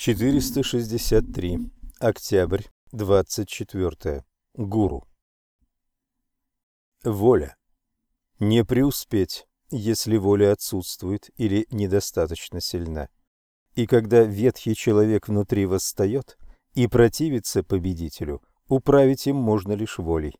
463. Октябрь, 24. Гуру. Воля. Не преуспеть, если воля отсутствует или недостаточно сильна. И когда ветхий человек внутри восстает и противится победителю, управить им можно лишь волей.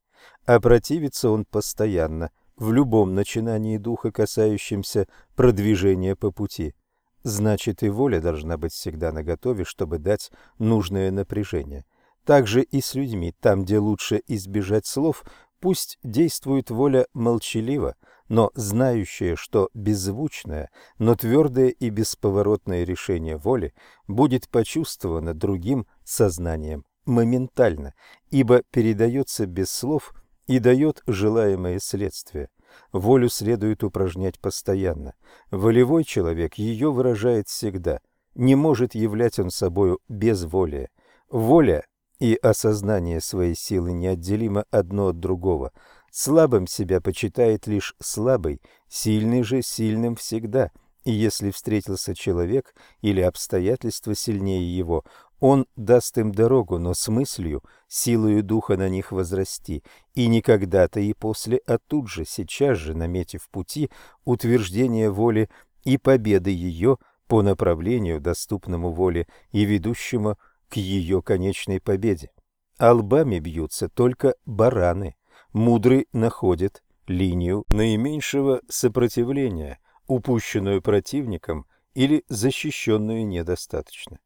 А противится он постоянно, в любом начинании духа, касающемся продвижения по пути – Значит, и воля должна быть всегда наготове, чтобы дать нужное напряжение. Также и с людьми, там, где лучше избежать слов, пусть действует воля молчаливо, но знающая, что беззвучное, но твердое и бесповоротное решение воли будет почувствовано другим сознанием моментально, ибо передается без слов и дает желаемое следствие. Волю следует упражнять постоянно. Волевой человек ее выражает всегда. Не может являть он собою безволие. Воля и осознание своей силы неотделимо одно от другого. Слабым себя почитает лишь слабый, сильный же сильным всегда. И если встретился человек или обстоятельства сильнее его, он даст им дорогу, но с мыслью, силою духа на них возрасти, и не когда-то и после, а тут же, сейчас же, наметив пути, утверждение воли и победы ее по направлению, доступному воле и ведущему к ее конечной победе. А лбами бьются только бараны. Мудрый находит линию наименьшего сопротивления, упущенную противником или защищенную недостаточно.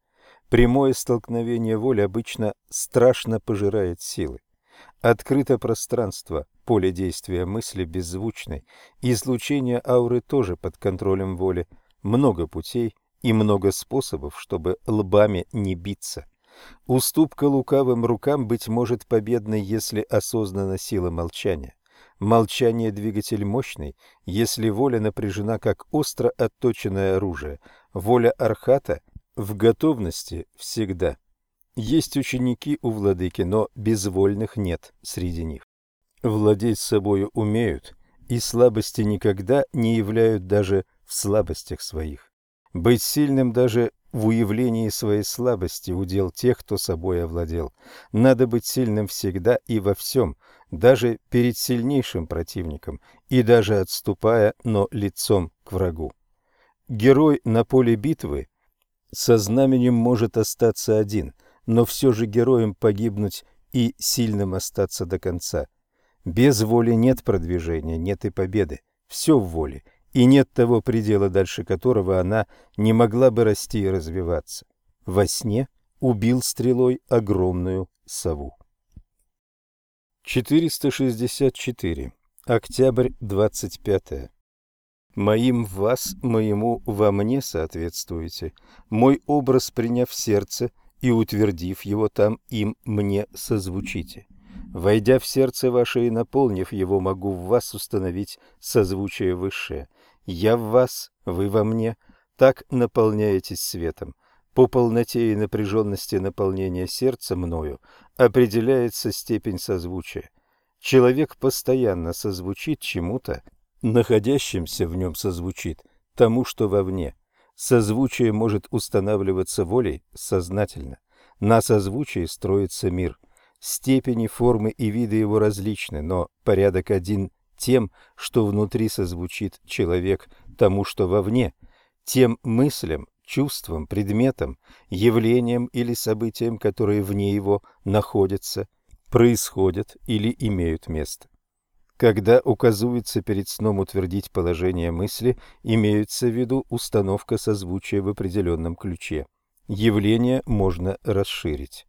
Прямое столкновение воли обычно страшно пожирает силы. Открыто пространство, поле действия мысли беззвучной, излучение ауры тоже под контролем воли, много путей и много способов, чтобы лбами не биться. Уступка лукавым рукам быть может победной, если осознана сила молчания. Молчание – двигатель мощный, если воля напряжена, как остро отточенное оружие. Воля архата в готовности всегда. Есть ученики у владыки, но безвольных нет среди них. Владеть собою умеют, и слабости никогда не являют даже в слабостях своих. Быть сильным даже в уявлении своей слабости удел тех, кто собой овладел. Надо быть сильным всегда и во всем, даже перед сильнейшим противником, и даже отступая, но лицом к врагу. Герой на поле битвы со знаменем может остаться один, но все же героем погибнуть и сильным остаться до конца. Без воли нет продвижения, нет и победы. Все в воле, и нет того предела, дальше которого она не могла бы расти и развиваться. Во сне убил стрелой огромную сову. 464. Октябрь 25. Моим вас, моему во мне соответствуете. Мой образ приняв сердце и утвердив его там, им мне созвучите. Войдя в сердце ваше и наполнив его, могу в вас установить созвучие высшее. Я в вас, вы во мне, так наполняетесь светом. По полноте и напряженности наполнения сердца мною определяется степень созвучия. Человек постоянно созвучит чему-то, находящимся в нем созвучит тому, что вовне. Созвучие может устанавливаться волей сознательно. На созвучии строится мир. Степени, формы и виды его различны, но порядок один тем, что внутри созвучит человек тому, что вовне, тем мыслям, чувствам, предметам, явлениям или событиям, которые вне его находятся, происходят или имеют место. Когда указывается перед сном утвердить положение мысли, имеется в виду установка созвучия в определенном ключе. Явление можно расширить.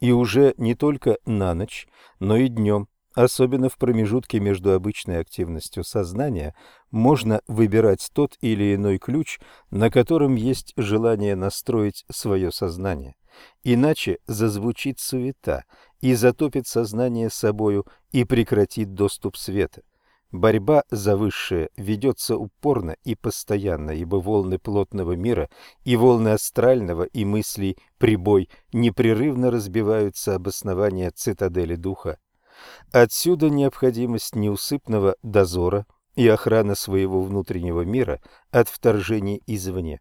И уже не только на ночь, но и днем, особенно в промежутке между обычной активностью сознания, можно выбирать тот или иной ключ, на котором есть желание настроить свое сознание. Иначе зазвучит суета и затопит сознание собою и прекратит доступ света. Борьба за высшее ведется упорно и постоянно, ибо волны плотного мира и волны астрального и мыслей прибой непрерывно разбиваются об основание цитадели духа. Отсюда необходимость неусыпного дозора и охраны своего внутреннего мира от вторжений извне.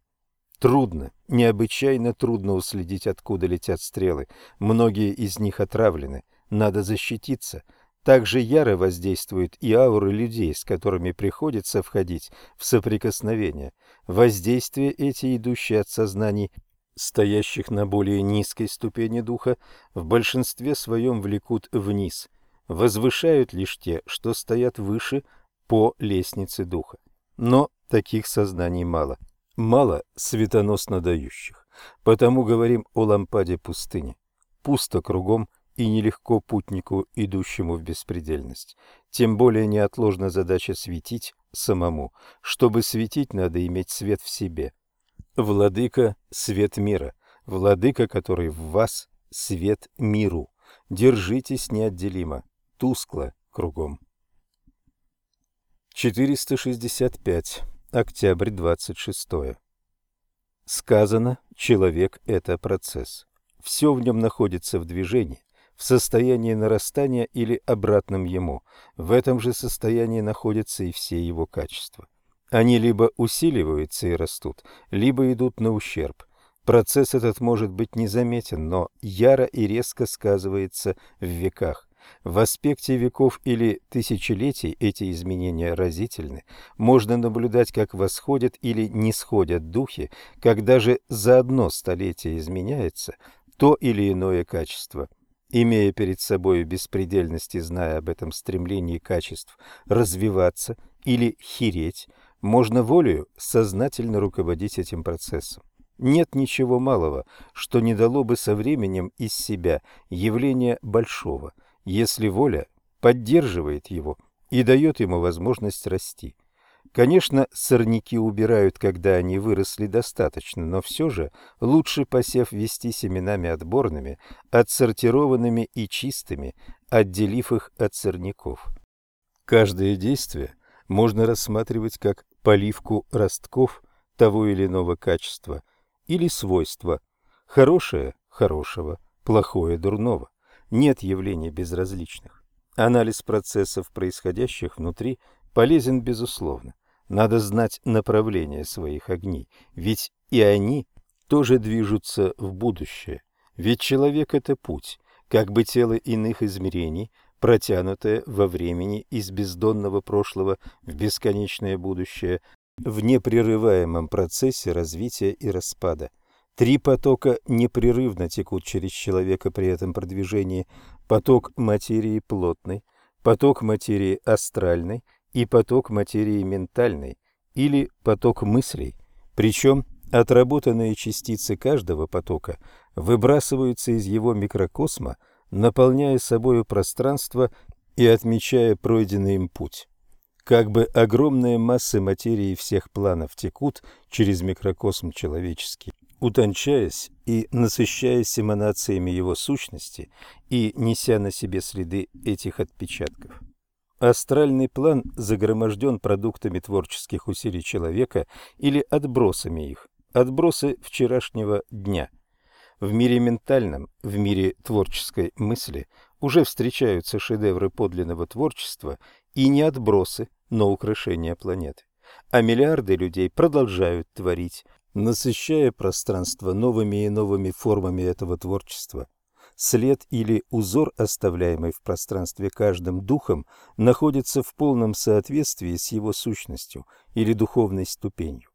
Трудно, необычайно трудно уследить, откуда летят стрелы. Многие из них отравлены. Надо защититься. Также яро воздействуют и ауры людей, с которыми приходится входить в соприкосновение. Воздействия эти, идущие от сознаний, стоящих на более низкой ступени духа, в большинстве своем влекут вниз, возвышают лишь те, что стоят выше по лестнице духа. Но таких сознаний мало мало светоносно дающих. Потому говорим о лампаде пустыни. Пусто кругом и нелегко путнику, идущему в беспредельность. Тем более неотложна задача светить самому. Чтобы светить, надо иметь свет в себе. Владыка – свет мира. Владыка, который в вас – свет миру. Держитесь неотделимо, тускло кругом. 465. Октябрь 26. Сказано, человек – это процесс. Все в нем находится в движении, в состоянии нарастания или обратном ему. В этом же состоянии находятся и все его качества. Они либо усиливаются и растут, либо идут на ущерб. Процесс этот может быть незаметен, но яро и резко сказывается в веках. В аспекте веков или тысячелетий эти изменения разительны. Можно наблюдать, как восходят или нисходят духи, когда же за одно столетие изменяется то или иное качество. Имея перед собой беспредельность и зная об этом стремлении качеств развиваться или хереть, можно волею сознательно руководить этим процессом. Нет ничего малого, что не дало бы со временем из себя явление большого – если воля поддерживает его и дает ему возможность расти. Конечно, сорняки убирают, когда они выросли достаточно, но все же лучше посев вести семенами отборными, отсортированными и чистыми, отделив их от сорняков. Каждое действие можно рассматривать как поливку ростков того или иного качества или свойства, хорошее – хорошего, плохое – дурного нет явлений безразличных. Анализ процессов, происходящих внутри, полезен безусловно. Надо знать направление своих огней, ведь и они тоже движутся в будущее. Ведь человек – это путь, как бы тело иных измерений, протянутое во времени из бездонного прошлого в бесконечное будущее, в непрерываемом процессе развития и распада – Три потока непрерывно текут через человека при этом продвижении. Поток материи плотной, поток материи астральной и поток материи ментальной, или поток мыслей. Причем отработанные частицы каждого потока выбрасываются из его микрокосма, наполняя собою пространство и отмечая пройденный им путь. Как бы огромные массы материи всех планов текут через микрокосм человеческий, утончаясь и насыщаясь эманациями его сущности и неся на себе следы этих отпечатков. Астральный план загроможден продуктами творческих усилий человека или отбросами их, отбросы вчерашнего дня. В мире ментальном, в мире творческой мысли уже встречаются шедевры подлинного творчества и не отбросы, но украшения планеты. А миллиарды людей продолжают творить, насыщая пространство новыми и новыми формами этого творчества. След или узор, оставляемый в пространстве каждым духом, находится в полном соответствии с его сущностью или духовной ступенью.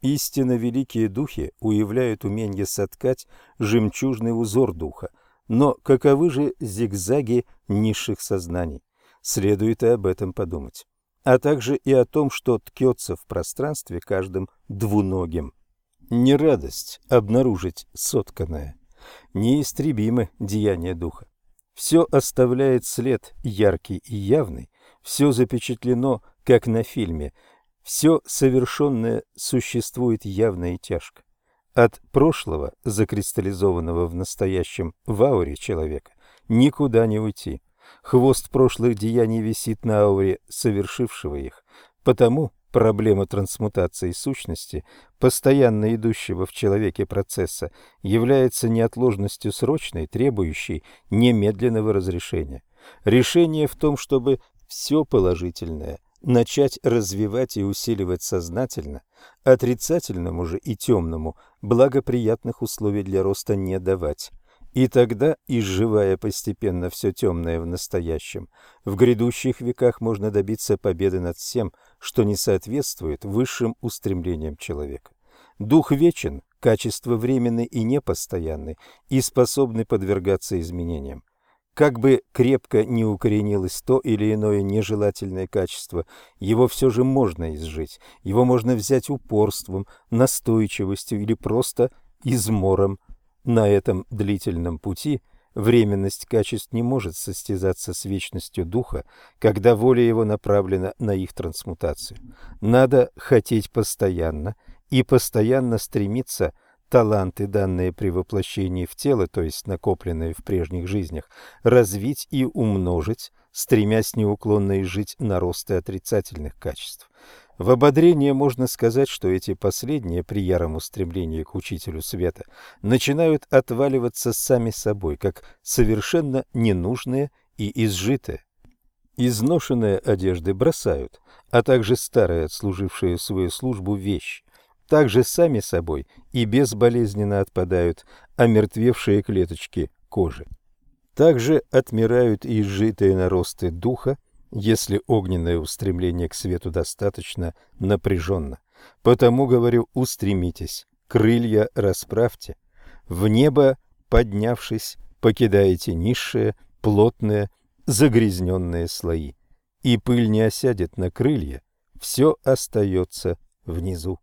Истинно великие духи уявляют умение соткать жемчужный узор духа, но каковы же зигзаги низших сознаний? Следует и об этом подумать, а также и о том, что ткется в пространстве каждым двуногим. Не радость обнаружить сотканное, неистребимы деяния духа. Все оставляет след яркий и явный, все запечатлено, как на фильме, все совершенное существует явно и тяжко. От прошлого, закристаллизованного в настоящем в ауре человека, никуда не уйти. Хвост прошлых деяний висит на ауре совершившего их, потому Проблема трансмутации сущности, постоянно идущего в человеке процесса, является неотложностью срочной, требующей немедленного разрешения. Решение в том, чтобы все положительное начать развивать и усиливать сознательно, отрицательному же и темному благоприятных условий для роста не давать. И тогда, изживая постепенно все темное в настоящем, в грядущих веках можно добиться победы над всем, что не соответствует высшим устремлениям человека. Дух вечен, качество временны и непостоянны, и способны подвергаться изменениям. Как бы крепко не укоренилось то или иное нежелательное качество, его все же можно изжить, его можно взять упорством, настойчивостью или просто измором. На этом длительном пути временность качеств не может состязаться с вечностью духа, когда воля его направлена на их трансмутацию. Надо хотеть постоянно и постоянно стремиться – таланты, данные при воплощении в тело, то есть накопленные в прежних жизнях, развить и умножить, стремясь неуклонно изжить наросты отрицательных качеств. В ободрение можно сказать, что эти последние при яром устремлении к учителю света начинают отваливаться сами собой, как совершенно ненужные и изжитые. Изношенные одежды бросают, а также старые, отслужившие свою службу, вещи также сами собой и безболезненно отпадают омертвевшие клеточки кожи. Также отмирают изжитые наросты духа, если огненное устремление к свету достаточно напряженно. Потому, говорю, устремитесь, крылья расправьте. В небо, поднявшись, покидаете низшие, плотные, загрязненные слои. И пыль не осядет на крылья, все остается внизу.